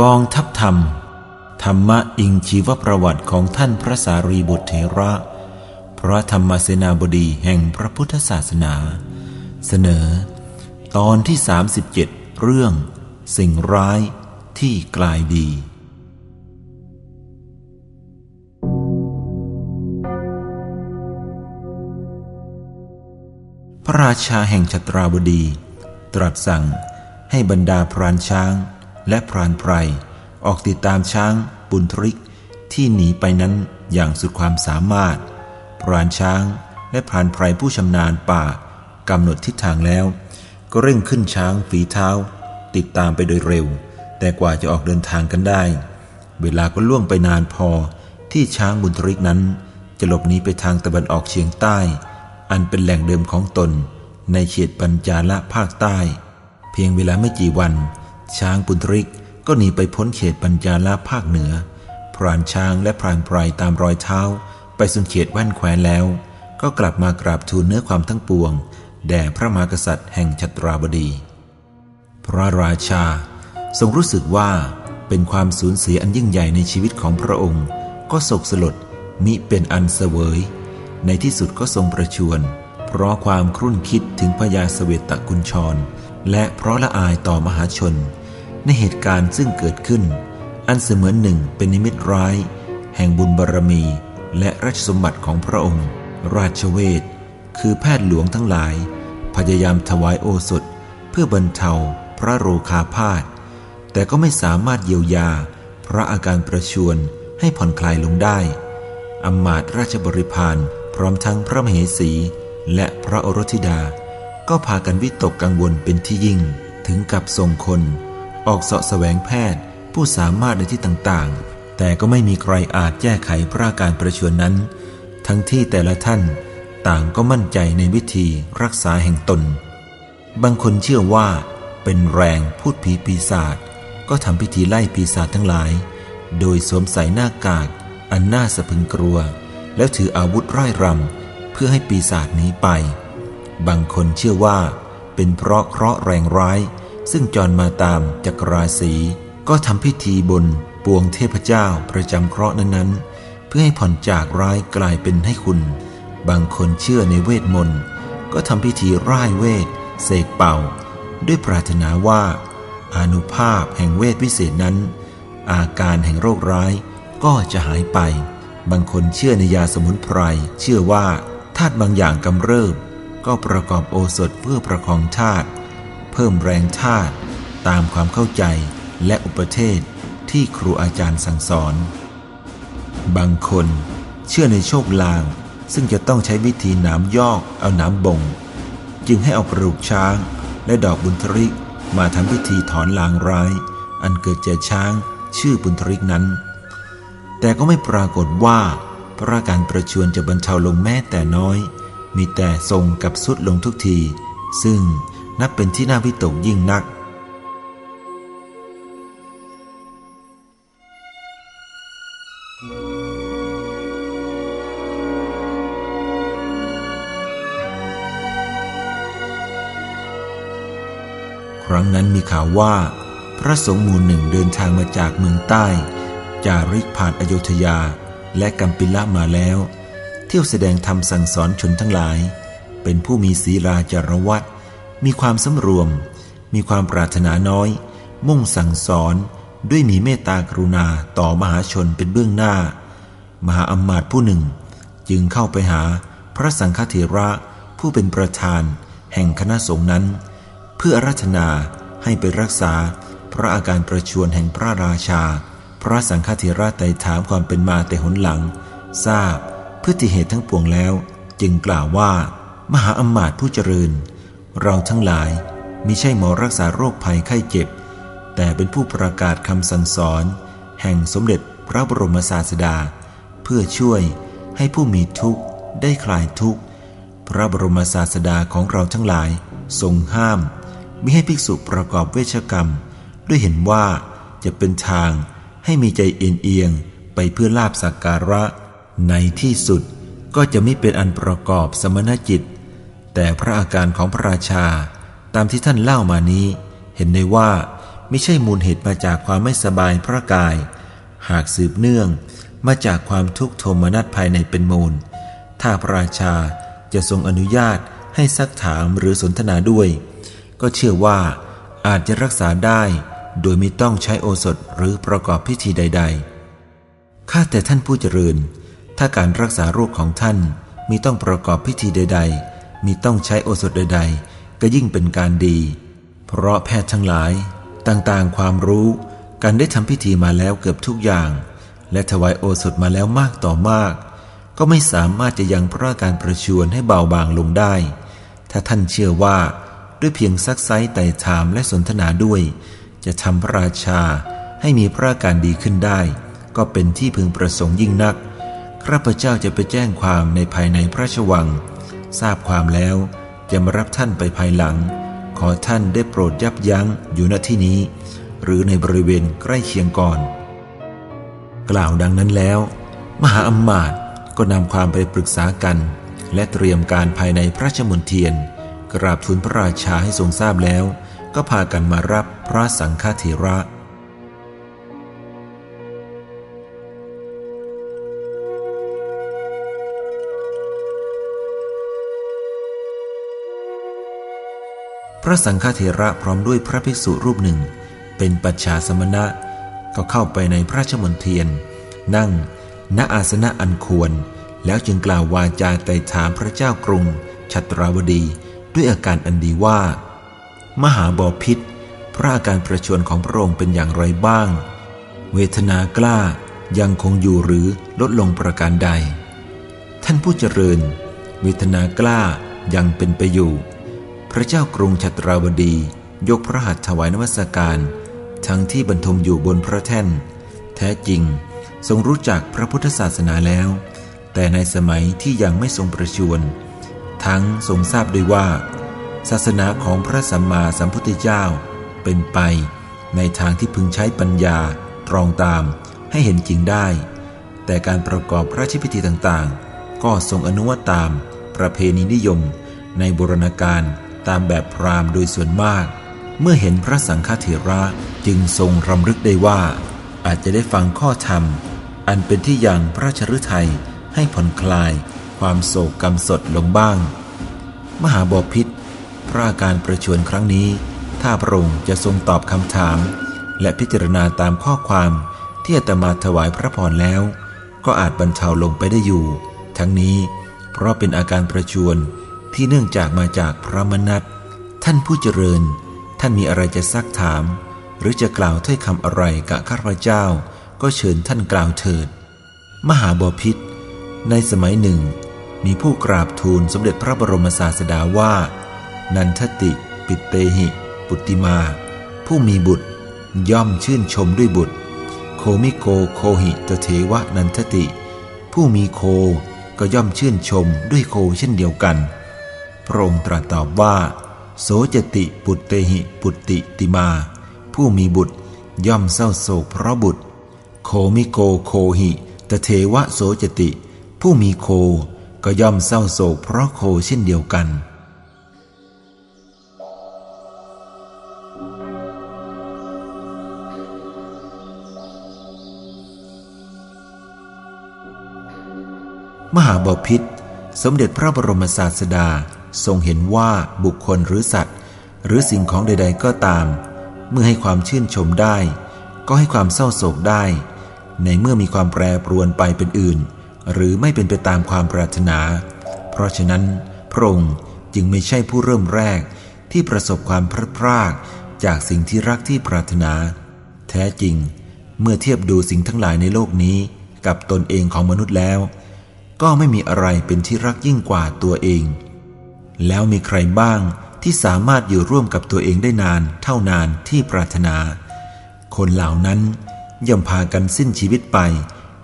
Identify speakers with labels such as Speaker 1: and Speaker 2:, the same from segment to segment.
Speaker 1: กองทัพ ธรรมะอิงชีวประวัติของท่านพระสารีบุตรเถระ พระธรรมเสนาบดีแห่งพระพุทธศาสนา เสนอ ตอนที่ 37 เรื่อง สิ่งร้ายที่กลายดี พระราชาแห่งชตราบดี ตรัสสั่งให้บรรดาพรานช้างและพรานไพรออกติดตามช้าง บุญทริกที่หนีไปนั้นอย่างสุดความสามารถพรานช้างและพรานไพรผู้ชำนาญป่ากำหนดทิศทางแล้ว ก็เร่งขึ้นช้างฝีเท้า ติดตามไปโดยเร็ว แต่กว่าจะออกเดินทางกันได้ เวลาก็ล่วงไปนานพอที่ช้างบุญทริกนั้น จะหลบหนีไปทางตะวันออกเฉียงใต้ อันเป็นแหล่งเดิมของตน ในเขตปัญจาละภาคใต้ เพียงเวลาไม่กี่วัน ช้างปุนทริก ก็หนีไปพ้นเขตปัญจาลาภาคเหนือ พรานช้างและพรานไพรตามรอยเท้า ไปสุนเขตแว่นแควนแล้ว ก็กลับมากราบทูลเนื้อความทั้งปวง แด่พระมหากษัตริย์แห่งชัตราบดี พระราชา ทรงรู้สึกว่าเป็นความสูญเสียอันยิ่งใหญ่ในชีวิตของพระองค์ ก็โศกสลดมิเป็นอันเสวย ในที่สุดก็ทรงประชวรเพราะความครุ่นคิดถึงพญาสเวตตกุญชร และเพราะละอายต่อมหาชน ในเหตุการณ์ซึ่งเกิดขึ้น อันเสมือนหนึ่งเป็นนิมิตร้าย แห่งบุญบารรมี และราชสมบัติของพระองค์ ราชเวทคือแพทย์หลวงทั้งหลาย พยายามถวายโอสถ เพื่อบรรเทาพระโรคาพาธแต่ก็ไม่สามารถเยียวยา พระอาการประชวนให้ผ่อนคลายลงได้อำมาตราชบริพารพร้อมทั้งพระมเหสี และพระโอรสธิดา ก็พากันวิตกกังวลเป็นที่ยิ่ง ถึงกับส่งคน ออกเสาะแสวงแพทย์ ผู้สามารถในที่ต่างๆ แต่ก็ไม่มีใครอาจแก้ไขพระการประชวรนั้น ทั้งที่แต่ละท่านต่างก็มั่นใจในวิธีรักษาแห่งตน บางคนเชื่อว่า เป็นแรงพูดผีปีศาจก็ทำพิธีไล่ปีศาจทั้งหลาย โดยสวมใส่หน้ากาก อันน่าสะพึงกลัว แล้วถืออาวุธร่ายรำเพื่อให้ปีศาจหนีไป บางคนเชื่อว่า เป็นเพราะเคราะห์แรงร้าย ซึ่งจรมาตามจักรราศีก็ทำพิธีบนปวงเทพเจ้าประจำเคราะห์นั้นๆ เพื่อให้ผ่อนจากร้ายกลายเป็นให้คุณ บางคนเชื่อในเวทมนต์ก็ทำพิธีร่ายเวทเสกเป่า ด้วยปรารถนาว่าอนุภาพแห่งเวทวิเศษนั้น อาการแห่งโรคร้ายก็จะหายไป บางคนเชื่อในยาสมุนไพรเชื่อว่าธาตุบางอย่างกำเริบก็ประกอบโอสถเพื่อประคองธาตุ เพิ่มแรงธาตุตามความเข้าใจและอุปเทศที่ครูอาจารย์สั่งสอน บางคนเชื่อในโชคลาง ซึ่งจะต้องใช้วิธีหนามยอกเอาหนามบ่ง จึงให้เอากระดูกช้างและดอกบุญทริกมาทำพิธีถอนลางร้าย อันเกิดจากช้างชื่อบุญทริกนั้น แต่ก็ไม่ปรากฏว่า พระการประชวนจะบรรเทาลงแม้แต่น้อย มีแต่ทรงกับสุดลงทุกที ซึ่ง นับเป็นที่น่าวิตกยิ่งนัก ครั้งนั้นมีข่าวว่า พระสงฆ์หมู่หนึ่งเดินทางมาจากเมืองใต้ จาริกผ่านอโยธยาและกัมปิละมาแล้ว เที่ยวแสดงธรรมสั่งสอนชนทั้งหลาย เป็นผู้มีศีลาจารวัต มีความสำรวม มีความปรารถนาน้อย มุ่งสั่งสอนด้วยมีเมตตากรุณาต่อมหาชนเป็นเบื้องหน้า มหาอัมมาตผู้หนึ่ง จึงเข้าไปหาพระสังฆเถระผู้เป็นประธาน แห่งคณะสงฆ์นั้น เพื่อรัตนาให้ไปรักษาพระอาการประชวนแห่งพระราชา พระสังฆเถระไต่ถามความเป็นมาแต่หนหลัง ทราบพฤติเหตุทั้งปวงแล้ว จึงกล่าวว่า มหาอัมมาตผู้เจริญ เราทั้งหลายมิใช่หมอรักษาโรคภัยไข้เจ็บ แต่เป็นผู้ประกาศคำสั่งสอน แห่งสมเด็จพระบรมศาสดา เพื่อช่วยให้ผู้มีทุกข์ได้คลายทุกข์ พระบรมศาสดาของเราทั้งหลายทรงห้ามมิให้ภิกษุประกอบเวชกรรม ด้วยเห็นว่าจะเป็นทางให้มีใจเอียงเอียงไปเพื่อลาบสักการะ ในที่สุดก็จะไม่เป็นอันประกอบสมณจิต แต่พระอาการของพระราชาตามที่ท่านเล่ามานี้ เห็นได้ว่าไม่ใช่มูลเหตุมาจากความไม่สบายพระกาย หากสืบเนื่องมาจากความทุกข์โทมนัสภายในเป็นมูล ถ้าพระราชาจะทรงอนุญาตให้ซักถามหรือสนทนาด้วย ก็เชื่อว่าอาจจะรักษาได้ โดยไม่ต้องใช้โอสถหรือประกอบพิธีใด ๆ ข้าแต่ท่านผู้เจริญ ถ้าการรักษาโรคของท่านมีต้องประกอบพิธีใด ๆ มีต้องใช้โอสถใดๆ ก็ยิ่งเป็นการดี เพราะแพทย์ทั้งหลาย ต่างๆความรู้การได้ทำพิธีมาแล้วเกือบทุกอย่าง และถวายโอสถมาแล้วมากต่อมาก ก็ไม่สามารถจะยังพระการประชวนให้เบาบางลงได้ ถ้าท่านเชื่อว่าด้วยเพียงซักไซไต่ถามและสนทนาด้วย จะทำพระราชาให้มีพระการดีขึ้นได้ ก็เป็นที่พึงประสงค์ยิ่งนักข้าพเจ้าจะไปแจ้งความในภายในพระราชวัง ทราบความแล้วจะมารับท่านไปภายหลัง ขอท่านได้โปรดยับยั้งอยู่ณที่นี้ หรือในบริเวณใกล้เคียงก่อน กล่าวดังนั้นแล้ว มหาอัมมาตย์ก็นำความไปปรึกษากัน และเตรียมการภายในพระราชมณเทียน กราบทูลพระราชาให้ทรงทราบแล้ว ก็พากันมารับพระสังฆเถระ พระสังฆเถระพร้อมด้วยพระภิกษุรูปหนึ่ง เป็นปัจฉาสมณะ ก็เข้าไปในพระราชมณฑียน นั่ง ณอาสนะอันควร แล้วจึงกล่าววาจาไต่ถามพระเจ้ากรุงชัตราวดีด้วยอาการอันดีว่า มหาบอพิษพระอาการประชวนของพระองค์เป็นอย่างไรบ้าง เวทนากล้ายังคงอยู่หรือลดลงประการใด ท่านผู้เจริญ เวทนากล้ายังเป็นไปอยู่ พระเจ้ากรุงชัตราวดี ยกพระหัตถ์ถวายนวัสการ ทั้งที่บรรทมอยู่บนพระแท่น แท้จริง ทรงรู้จักพระพุทธศาสนาแล้ว แต่ในสมัยที่ยังไม่ทรงประชวรทั้งทรงทราบด้วยว่า ศาสนาของพระสัมมาสัมพุทธเจ้า เป็นไปในทางที่พึงใช้ปัญญาตรองตามให้เห็นจริงได้ แต่การประกอบพระราชพิธีต่างๆ ก็ทรงอนุวัตตามประเพณีนิยมในบุรณาการ ตามแบบพราหมณ์โดยส่วนมาก เมื่อเห็นพระสังฆเถระจึงทรงรำลึกได้ว่า อาจจะได้ฟังข้อธรรม อันเป็นที่ยังพระชฤทัยให้ผ่อนคลายความโศกกรรมสดลงบ้าง มหาบอพิษพระอาการประชวนครั้งนี้ ถ้าพระองค์จะทรงตอบคำถาม และพิจารณาตามข้อความที่อาตมาถวายพระพรแล้ว ก็อาจบรรเทาลงไปได้อยู่ ทั้งนี้เพราะเป็นอาการประชวน ที่เนื่องจากมาจากพระมนัตท่านผู้เจริญ ท่านมีอะไรจะซักถาม หรือจะกล่าวถ้อยคำอะไรกับข้าพเจ้า ก็เชิญท่านกล่าวเถิด มหาบพิษในสมัยหนึ่ง มีผู้กราบทูลสมเด็จพระบรมศาสดาว่า นันทติ ปุตเตหิ ปุตติมา ผู้มีบุตร ย่อมชื่นชมด้วยบุตร โคมิโกโคหิตเถวะนันทติ ผู้มีโคก็ย่อมชื่นชมด้วยโคเช่นเดียวกัน พระองค์ตรัสตอบว่า โสจติปุตเตหิปุตติติมา ผู้มีบุตรย่อมเศร้าโศกเพราะบุตร โคมิโกโคหิตเถวะโสจติ ผู้มีโคก็ย่อมเศร้าโศกเพราะโคเช่นเดียวกันมหาบพิษสมเด็จพระบรมศาสดา ทรงเห็นว่าบุคคลหรือสัตว์ หรือสิ่งของใด ๆ ก็ตาม เมื่อให้ความชื่นชมได้ ก็ให้ความเศร้าโศกได้ ในเมื่อมีความแปรปรวนไปเป็นอื่น หรือไม่เป็นไปตามความปรารถนา เพราะฉะนั้น พระองค์จึงไม่ใช่ผู้เริ่มแรกที่ประสบความพลาดพลาดจากสิ่งที่รักที่ปรารถนา แท้จริง เมื่อเทียบดูสิ่งทั้งหลายในโลกนี้กับตนเองของมนุษย์แล้ว ก็ไม่มีอะไรเป็นที่รักยิ่งกว่าตัวเอง แล้วมีใครบ้างที่สามารถอยู่ร่วมกับตัวเองได้นานเท่านานที่ปรารถนา คนเหล่านั้นย่อมพากันสิ้นชีวิตไป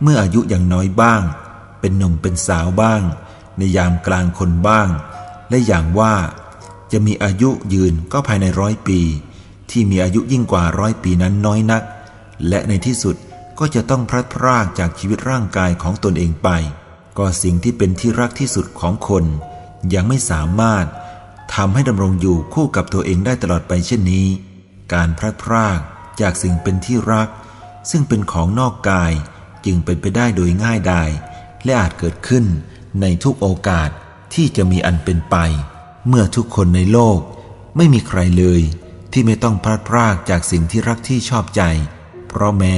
Speaker 1: เมื่ออายุอย่างน้อยบ้าง เป็นหนุ่มเป็นสาวบ้าง ในยามกลางคนบ้าง และอย่างว่าจะมีอายุยืนก็ภายในร้อยปี ที่มีอายุยิ่งกว่าร้อยปีนั้นน้อยนัก และในที่สุดก็จะต้องพลัดพรากจากชีวิตร่างกายของตนเองไป ก็สิ่งที่เป็นที่รักที่สุดของคน ยังไม่สามารถทำให้ดำรงอยู่คู่กับตัวเองได้ตลอดไปเช่นนี้ การพลัดพรากจากสิ่งเป็นที่รัก ซึ่งเป็นของนอกกายจึงเป็นไปได้โดยง่ายดายและอาจเกิดขึ้นในทุกโอกาสที่จะมีอันเป็นไป เมื่อทุกคนในโลกไม่มีใครเลยที่ไม่ต้องพลัดพรากจากสิ่งที่รักที่ชอบใจ เพราะแม้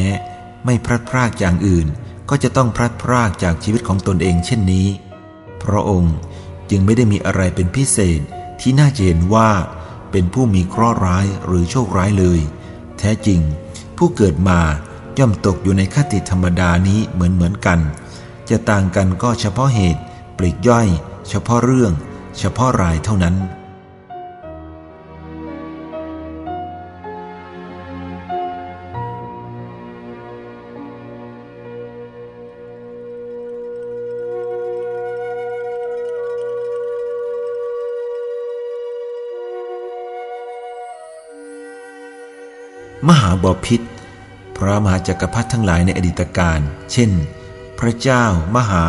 Speaker 1: ไม่พลัดพรากอย่างอื่น ก็จะต้องพลัดพรากจากชีวิตของตนเองเช่นนี้ พระองค์ จึงไม่ได้มีอะไรเป็นพิเศษที่น่าเห็นว่าเป็นผู้มีเคราะห์ร้ายหรือโชคร้ายเลย แท้จริง ผู้เกิดมาย่อมตกอยู่ในคติธรรมดานี้เหมือนเหมือนกัน จะต่างกันก็เฉพาะเหตุ ปลีกย่อย เฉพาะเรื่อง เฉพาะรายเท่านั้น มหาบอพิษพระมหาจักรพรรดิทั้งหลายในอดีตการ เช่น พระเจ้ามหา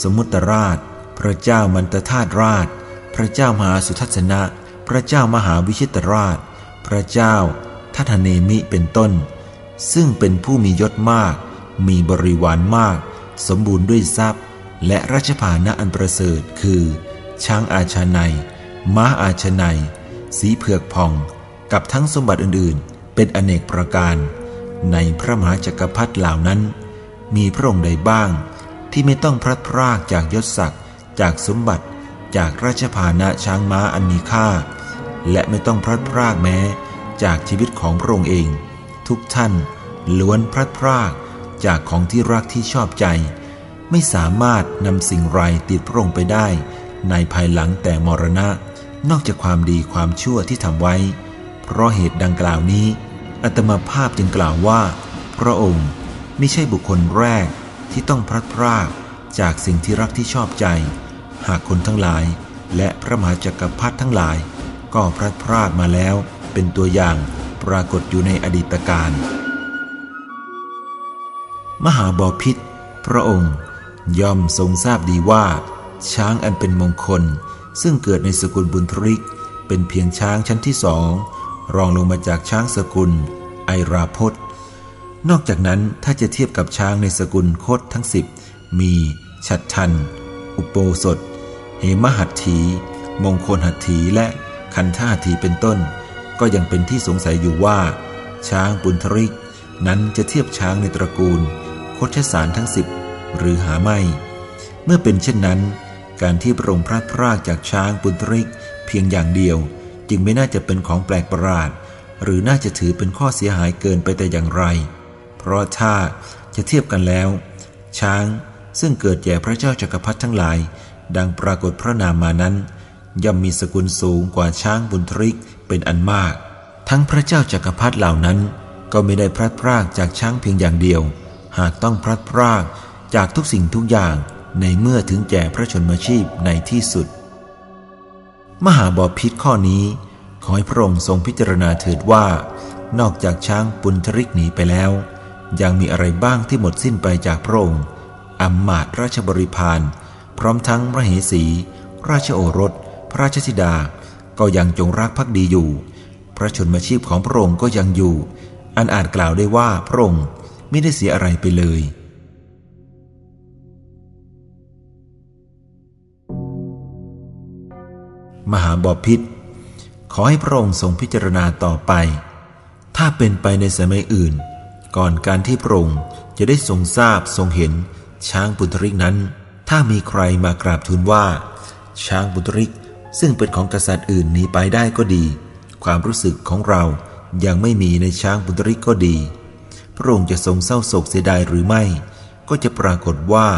Speaker 1: สมุตราช พระเจ้ามันตธาตราช พระเจ้ามหาสุทัศนะ พระเจ้ามหาวิชิตราช พระเจ้าทัตเนมิเป็นต้น ซึ่งเป็นผู้มียศมาก มีบริวารมาก สมบูรณ์ด้วยทรัพย์ และราชพานะอันประเสริฐคือ ช้างอาชาในม้าอาชาในสีเผือกผ่องกับทั้งสมบัติอื่นๆ เป็นอเนกประการ ในพระมหาจักรพรรดิเหล่านั้น มีพระองค์ใดบ้าง ที่ไม่ต้องพลัดพรากจากยศศักดิ์จากสมบัติจากราชพานะช้างม้าอันมีค่า และไม่ต้องพลัดพรากแม้ จากชีวิตของพระองค์เอง ทุกท่านล้วนพลัดพรากจากของที่รักที่ชอบใจ ไม่สามารถนำสิ่งไรติดพระองค์ไปได้ ในภายหลังแต่มรณะ นอกจากความดีความชั่วที่ทำไว้ เพราะเหตุดังกล่าวนี้อัตมาภาพจึงกล่าวว่า พระองค์ไม่ใช่บุคคลแรกที่ต้องพลัดพรากจากสิ่งที่รักที่ชอบใจ หากคนทั้งหลาย และพระมหาจักรพรรดิทั้งหลาย ก็พลัดพรากมาแล้วเป็นตัวอย่างปรากฏอยู่ในอดีตการ มหาบอพิษพระองค์ย่อมทรงทราบดีว่า ช้างอันเป็นมงคล ซึ่งเกิดในสกุลบุญทริก เป็นเพียงช้างชั้นที่สอง รองลงมาจากช้างสกุล ไอราพศนอกจากนั้นถ้าจะเทียบกับช้างในสกุลโคตทั้งสิบมีชัดทัน อุปโปสถเหมหัตถี มงคลหัตถีและคันธาถีเป็นต้น ก็ยังเป็นที่สงสัยอยู่ว่า ช้างปุณทริก นั้นจะเทียบช้างในตระกูล โคชสารทั้งสิบหรือหาไม่ เมื่อเป็นเช่นนั้น การที่พระองค์พระพรากจากช้างปุณทริกเพียงอย่างเดียว จึงไม่น่าจะเป็นของแปลกประหลาด หรือน่าจะถือเป็นข้อเสียหายเกินไปแต่อย่างไร เพราะถ้าจะเทียบกันแล้ว ช้างซึ่งเกิดแก่พระเจ้าจักรพรรดิทั้งหลาย ดังปรากฏพระนามมานั้น ย่อมมีสกุลสูงกว่าช้างบุญทริกเป็นอันมาก ทั้งพระเจ้าจักรพรรดิเหล่านั้น ก็ไม่ได้พลัดพรากจากช้างเพียงอย่างเดียว หากต้องพลัดพรากจากทุกสิ่งทุกอย่างในเมื่อถึงแก่พระชนมชีพในที่สุด มหาบอพิษข้อนี้ ขอให้พระองค์ทรงพิจารณาเถิดว่า นอกจากช้างปุณทริกหนีไปแล้ว ยังมีอะไรบ้างที่หมดสิ้นไปจากพระองค์อัมมาตราชบริพารพร้อมทั้งพระเหสี ราชโอรส พระราชธิดา ก็ยังจงรักภักดีอยู่ พระชนมชีพของพระองค์ก็ยังอยู่ อันอาจกล่าวได้ว่าพระองค์ไม่ได้เสียอะไรไปเลย มหาบอพิษขอให้พระองค์ทรงพิจารณาต่อไป ถ้าเป็นไปในสมัยอื่น ก่อนการที่พระองค์จะได้ทรงทราบทรงเห็นช้างบุตริกนั้น ถ้ามีใครมากราบทูลว่า ช้างบุตริกซึ่งเป็นของกษัตริย์อื่นหนีไปได้ก็ดี ความรู้สึกของเรายังไม่มีในช้างบุตริกก็ดี พระองค์จะทรงเศร้าโศกเสียดายหรือไม่ ก็จะปรากฏว่า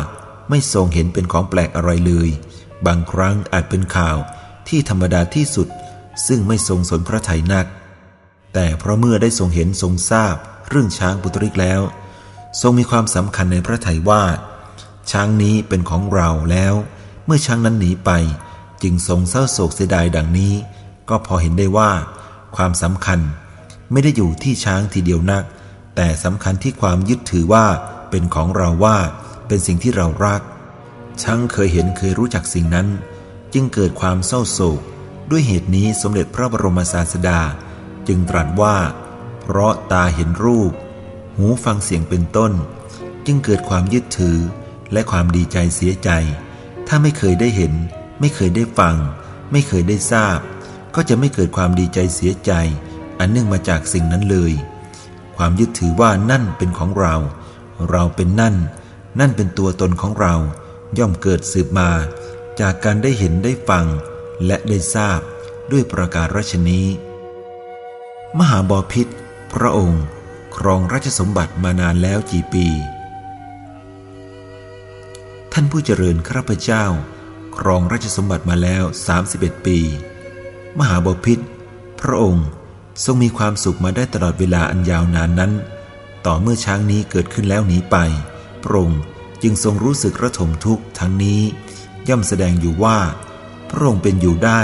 Speaker 1: ไม่ทรงเห็นเป็นของแปลกอะไรเลย บางครั้งอาจเป็นข่าว ที่ธรรมดาที่สุด ซึ่งไม่ทรงสนพระไถยนัก แต่เพราะเมื่อได้ทรงเห็นทรงทราบ เรื่องช้างปุตริกแล้ว ทรงมีความสำคัญในพระทัยว่า ช้างนี้เป็นของเราแล้ว เมื่อช้างนั้นหนีไป จึงทรงเศร้าโศกเสียดายดังนี้ ก็พอเห็นได้ว่า ความสำคัญไม่ได้อยู่ที่ช้างทีเดียวนัก แต่สำคัญที่ความยึดถือว่าเป็นของเราว่าเป็นสิ่งที่เรารัก ช้างเคยเห็นเคยรู้จักสิ่งนั้น จึงเกิดความเศร้าโศก ด้วยเหตุนี้สมเด็จพระบรมศาสดา จึงตรัสว่า เพราะตาเห็นรูป หูฟังเสียงเป็นต้น จึงเกิดความยึดถือและความดีใจเสียใจ ถ้าไม่เคยได้เห็น ไม่เคยได้ฟัง ไม่เคยได้ทราบ ก็จะไม่เกิดความดีใจเสียใจ อันเนื่องมาจากสิ่งนั้นเลย ความยึดถือว่านั่นเป็นของเรา เราเป็นนั่น นั่นเป็นตัวตนของเรา ย่อมเกิดสืบมา จากการได้เห็นได้ฟังและได้ทราบด้วยประการราชนี้ มหาบอพิษพระองค์ครองราชสมบัติมานานแล้วกี่ปี ท่านผู้เจริญข้าพเจ้า ครองราชสมบัติมาแล้ว 31 ปี มหาบพิษพระองค์ทรงมีความสุขมาได้ตลอดเวลาอันยาวนานนั้น ต่อเมื่อช้างนี้เกิดขึ้นแล้วหนีไป พระองค์จึงทรงรู้สึกระทมทุกข์ทั้งนี้ ย่อมแสดงอยู่ว่า พระองค์เป็นอยู่ได้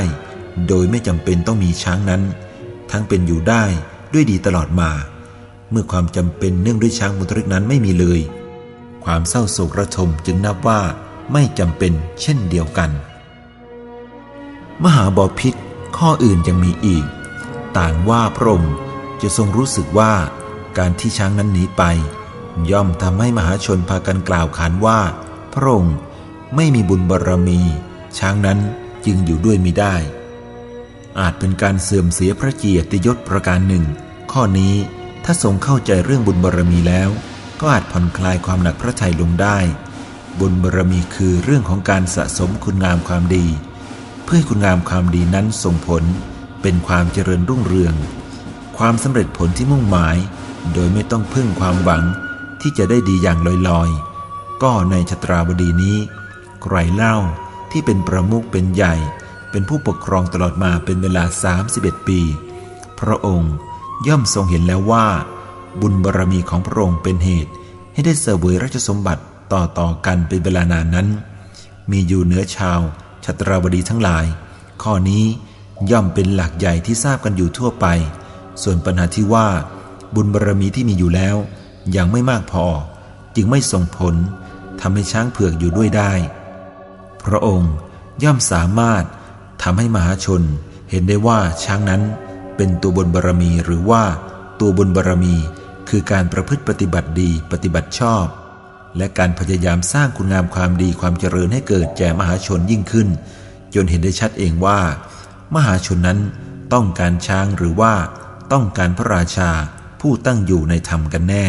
Speaker 1: โดยไม่จำเป็นต้องมีช้างนั้น ทั้งเป็นอยู่ได้ด้วยดีตลอดมา เมื่อความจำเป็นเนื่องด้วยช้างมุตริกนั้นไม่มีเลย ความเศร้าโศกระทมจึงนับว่าไม่จำเป็นเช่นเดียวกัน มหาบอพิษข้ออื่นยังมีอีก ต่างว่าพระองค์จะทรงรู้สึกว่าการที่ช้างนั้นหนีไป ย่อมทำให้มหาชนพากันกล่าวขานว่า พระองค์ ไม่มีบุญบารรมี ช้างนั้นจึงอยู่ด้วยมิได้ อาจเป็นการเสื่อมเสียพระเกียรติยศประการหนึ่ง ข้อนี้ถ้าทรงเข้าใจเรื่องบุญบารรมีแล้ว ก็อาจผ่อนคลายความหนักพระทัยลงได้ บุญบารรมีคือเรื่องของการสะสมคุณงามความดี เพื่อคุณงามความดีนั้นส่งผลเป็นความเจริญรุ่งเรือง ความสำเร็จผลที่มุ่งหมาย โดยไม่ต้องพึ่งความหวังที่จะได้ดีอย่างลอยๆ ก็ในชตราบดีนี้ ใครเล่าที่เป็นประมุขเป็นใหญ่ เป็นผู้ปกครองตลอดมาเป็นเวลา 31 ปี พระองค์ย่อมทรงเห็นแล้วว่า บุญบารรมีของพระองค์เป็นเหตุ ให้ได้เสวยราชสมบัติต่อต่อกันเป็นเวลานานนั้น มีอยู่เหนือชาวชตราบดีทั้งหลาย ข้อนี้ย่อมเป็นหลักใหญ่ที่ทราบกันอยู่ทั่วไป ส่วนปัญหาที่ว่า บุญบารรมีที่มีอยู่แล้วยังไม่มากพอ จึงไม่ส่งผลทำให้ช้างเผือกอยู่ด้วยได้ พระองค์ย่อมสามารถทำให้มหาชนเห็นได้ว่าช้างนั้นเป็นตัวบนบารมีหรือว่าตัวบนบารมีคือการประพฤติปฏิบัติดีปฏิบัติชอบ และการพยายามสร้างคุณงามความดีความเจริญให้เกิดแก่มหาชนยิ่งขึ้น จนเห็นได้ชัดเองว่า มหาชนนั้นต้องการช้างหรือว่าต้องการพระราชาผู้ตั้งอยู่ในธรรมกันแน่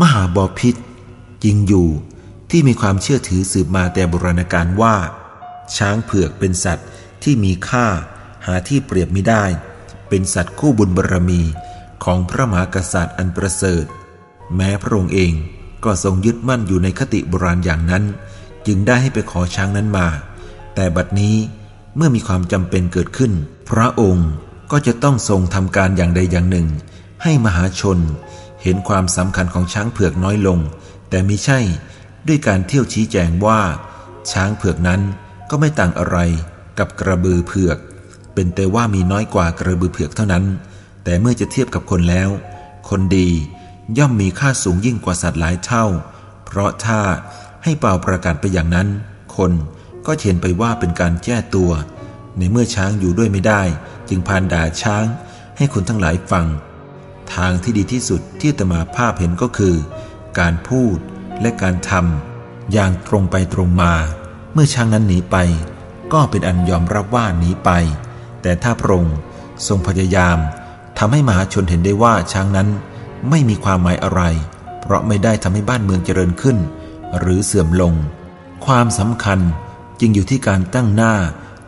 Speaker 1: มหาบอพิษจริงอยู่ที่มีความเชื่อถือสืบมาแต่โบราณกาลว่า ช้างเผือกเป็นสัตว์ที่มีค่าหาที่เปรียบไม่ได้ เป็นสัตว์คู่บุญบารรมีของพระมหากษัตริย์อันประเสริฐ แม้พระองค์เองก็ทรงยึดมั่นอยู่ในคติโบราณอย่างนั้น จึงได้ให้ไปขอช้างนั้นมา แต่บัดนี้เมื่อมีความจำเป็นเกิดขึ้น พระองค์ก็จะต้องทรงทำการอย่างใดอย่างหนึ่ง ให้มหาชน เห็นความสำคัญของช้างเผือกน้อยลง แต่มิใช่ด้วยการเที่ยวชี้แจงว่า ช้างเผือกนั้นก็ไม่ต่างอะไรกับกระบือเผือก เป็นแต่ว่ามีน้อยกว่ากระบือเผือกเท่านั้น แต่เมื่อจะเทียบกับคนแล้ว คนดีย่อมมีค่าสูงยิ่งกว่าสัตว์หลายเท่า เพราะถ้าให้เป่าประกาศไปอย่างนั้น คนก็เห็นไปว่าเป็นการแก้ตัว ในเมื่อช้างอยู่ด้วยไม่ได้ จึงพานด่าช้างให้คนทั้งหลายฟัง ทางที่ดีที่สุดที่ตมาภาพเห็นก็คือ การพูดและการทำอย่างตรงไปตรงมา เมื่อช้างนั้นหนีไป ก็เป็นอันยอมรับว่าหนีไป แต่ถ้าพระองค์ทรงพยายามทำให้มหาชนเห็นได้ว่าช้างนั้นไม่มีความหมายอะไร เพราะไม่ได้ทำให้บ้านเมืองเจริญขึ้น หรือเสื่อมลง ความสำคัญจึงอยู่ที่การตั้งหน้า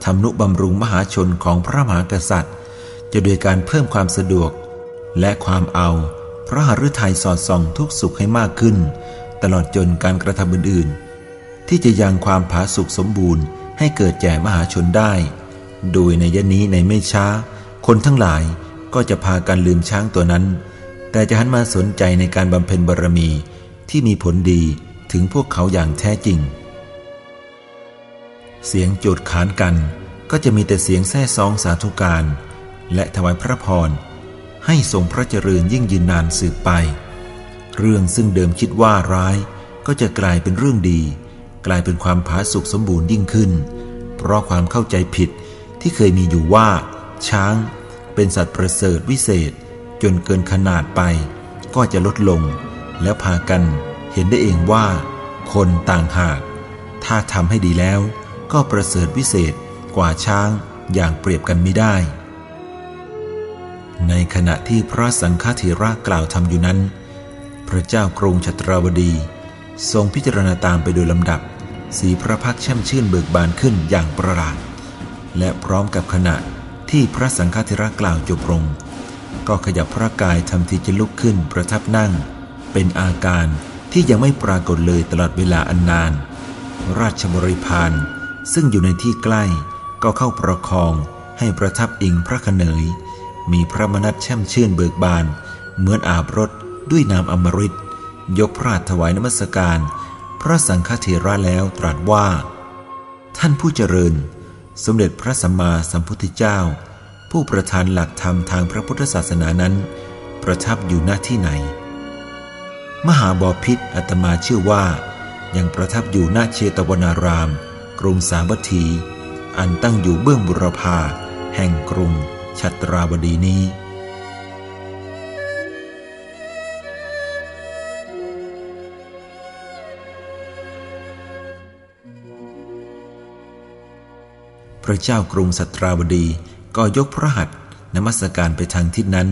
Speaker 1: ทำนุบำรุงมหาชนของพระมหากษัตริย์ จะโดยการเพิ่มความสะดวก และความเอาพระหฤทัยสอดส่องทุกสุขให้มากขึ้น ตลอดจนการกระทำอื่นๆ ที่จะยังความผาสุกสมบูรณ์ ให้เกิดแก่มหาชนได้ โดยในยะนี้ในไม่ช้า คนทั้งหลายก็จะพากันลืมช้างตัวนั้น แต่จะหันมาสนใจในการบำเพ็ญบารมีที่มีผลดีถึงพวกเขาอย่างแท้จริง เสียงโจดขานกันก็จะมีแต่เสียงแท้ซองสาธุการ และถวายพระพร ให้ทรงพระเจริญยิ่งยืนนานสืบไป เรื่องซึ่งเดิมคิดว่าร้ายก็จะกลายเป็นเรื่องดี กลายเป็นความผาสุกสมบูรณ์ยิ่งขึ้น เพราะความเข้าใจผิดที่เคยมีอยู่ว่า ช้างเป็นสัตว์ประเสริฐวิเศษ จนเกินขนาดไป ก็จะลดลง แล้วพากันเห็นได้เองว่า คนต่างหาก ถ้าทำให้ดีแล้ว ก็ประเสริฐวิเศษกว่าช้างอย่างเปรียบกันไม่ได้ ในขณะที่พระสังฆเถระกล่าวทำอยู่นั้น พระเจ้ากรุงชัตราวดี ทรงพิจารณาตามไปโดยลำดับ สีพระพักแช่มชื่นเบิกบานขึ้นอย่างประหลาด และพร้อมกับขณะที่พระสังฆเถระกล่าวจบลง ก็ขยับพระกายทำทีจะลุกขึ้นประทับนั่ง เป็นอาการที่ยังไม่ปรากฏเลยตลอดเวลาอันนาน ราชบริพารซึ่งอยู่ในที่ใกล้ก็เข้าประคองให้ประทับอิงพระขเนย มีพระมนัตแช่มชื่นเบิกบาน เหมือนอาบรถด้วยน้ำอมฤตยกพระราชถวายนมัสการ พระสังฆเถระแล้วตรัสว่า ท่านผู้เจริญ สมเด็จพระสัมมาสัมพุทธเจ้า ผู้ประทานหลักธรรมทางพระพุทธศาสนานั้น ประทับอยู่หน้าที่ไหน มหาบอพิษอัตมาเชื่อว่า ยังประทับอยู่หน้าเชตวนาราม กรุงสาวัตถี อันตั้งอยู่เบื้องบุรพาแห่งกรุง ชัตราบดีนี้ พระเจ้ากรุงสัตราบดีก็ยกพระหัตถ์นมัสการไปทางทิศนั้น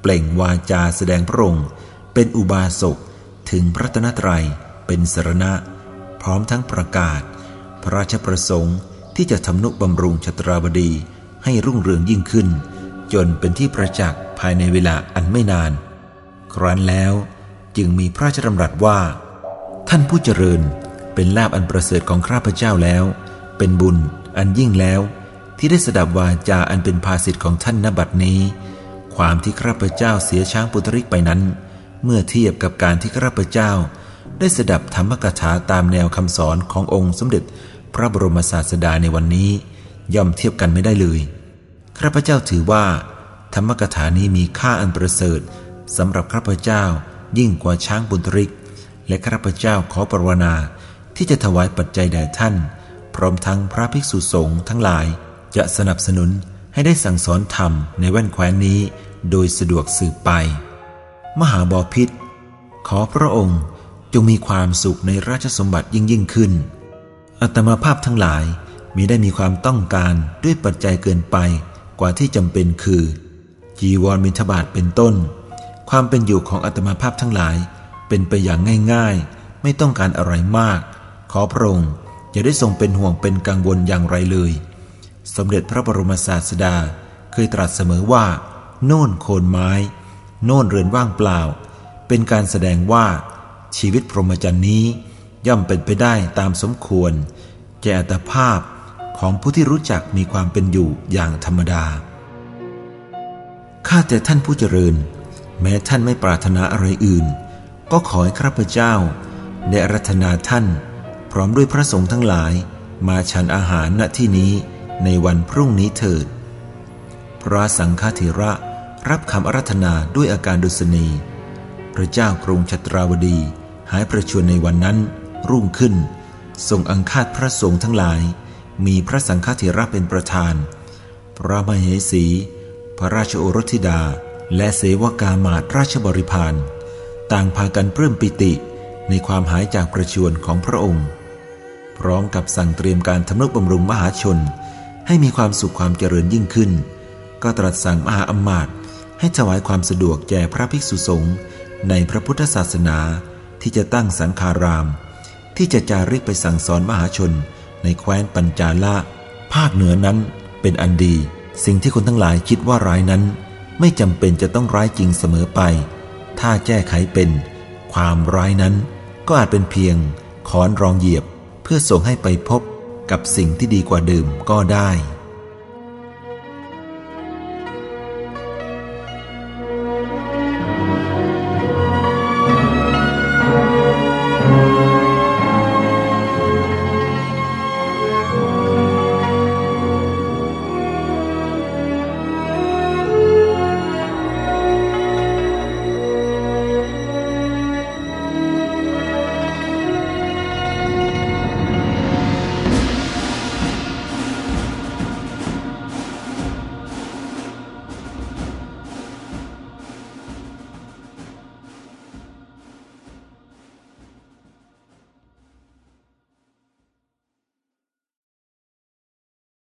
Speaker 1: เปล่งวาจาแสดงพระองค์ เป็นอุบาสกถึงพระตนตรัยเป็นสรณะ พร้อมทั้งประกาศ พระราชประสงค์ที่จะทำนุบำรุงชตราบดี ให้รุ่งเรืองยิ่งขึ้น จนเป็นที่ประจักษ์ภายในเวลาอันไม่นาน ครั้นแล้วจึงมีพระราชดำรัสว่า ท่านผู้เจริญเป็นลาบอันประเสริฐของข้าพเจ้าแล้ว เป็นบุญอันยิ่งแล้ว ที่ได้สดับวาจาอันเป็นภาสิทธิ์ของท่านนบัดนี้ ความที่ข้าพเจ้าเสียช้างปุตริกไปนั้น เมื่อเทียบกับการที่ข้าพเจ้า ได้สดับธรรมกถาตามแนวคำสอนขององค์สมเด็จพระบรมศาสดาในวันนี้ ย่อมเทียบกันไม่ได้เลย ข้าพเจ้าถือว่า ธรรมกถานี้มีค่าอันประเสริฐสำหรับข้าพเจ้ายิ่งกว่าช้างบุตริก และข้าพเจ้าขอปรวนาที่จะถวายปัจจัยแด่ท่าน พร้อมทั้งพระภิกษุสงฆ์ทั้งหลาย จะสนับสนุนให้ได้สั่งสอนธรรมในแว่นแคว้นนี้ โดยสะดวกสืบไป มหาบอพิษขอพระองค์จงมีความสุขในราชสมบัติยิ่งยิ่งขึ้น อัตมาภาพทั้งหลาย มีได้มีความต้องการด้วยปัจจัยเกินไปกว่าที่จำเป็นคือ จีวรมินทบาทเป็นต้น ความเป็นอยู่ของอัตมาภาพทั้งหลาย เป็นไปอย่างง่ายๆ ไม่ต้องการอะไรมาก ขอพระองค์อย่าได้ทรงเป็นห่วงเป็นกังวลอย่างไรเลย สมเด็จพระบรมศาสดาเคยตรัสเสมอว่า โน่นโคนไม้ โน่นเรือนว่างเปล่า เป็นการแสดงว่า ชีวิตพรหมจรรย์นี้ย่อมเป็นไปได้ตามสมควร แก่อัตภาพ ของผู้ที่รู้จักมีความเป็นอยู่อย่างธรรมดา ข้าแต่ท่านผู้เจริญ แม้ท่านไม่ปรารถนาอะไรอื่น ก็ขอให้ข้าพเจ้าได้รัตนาท่าน พร้อมด้วยพระสงฆ์ทั้งหลาย มาฉันอาหารณที่นี้ในวันพรุ่งนี้เถิด พระสังฆเถระรับคำอารัธนาด้วยอาการดุษณี พระเจ้ากรุงชัตราวดีหายประชวรในวันนั้นรุ่งขึ้นทรงอังคาดพระสงฆ์ทั้งหลาย มีพระสังฆเถระเป็นประธาน พระมเหสี พระราชโอรสธิดา และเสวกามาตราชบริพารต่างพากันเพิ่มปิติในความหายจากประชวรของพระองค์ พร้อมกับสั่งเตรียมการทำนุบำรุงมหาชน ให้มีความสุขความเจริญยิ่งขึ้น ก็ตรัสสั่งมหาอมาตย์ให้ถวายความสะดวกแก่พระภิกษุสงฆ์ในพระพุทธศาสนาที่จะตั้งสังฆาราม ที่จะจาริกไปสั่งสอนมหาชน ในแคว้นปัญจาละภาคเหนือนั้นเป็นอันดี สิ่งที่คนทั้งหลายคิดว่าร้ายนั้น ไม่จำเป็นจะต้องร้ายจริงเสมอไป ถ้าแก้ไขเป็น ความร้ายนั้นก็อาจเป็นเพียงขอนรองเหยียบ เพื่อส่งให้ไปพบกับสิ่งที่ดีกว่าเดิมก็ได้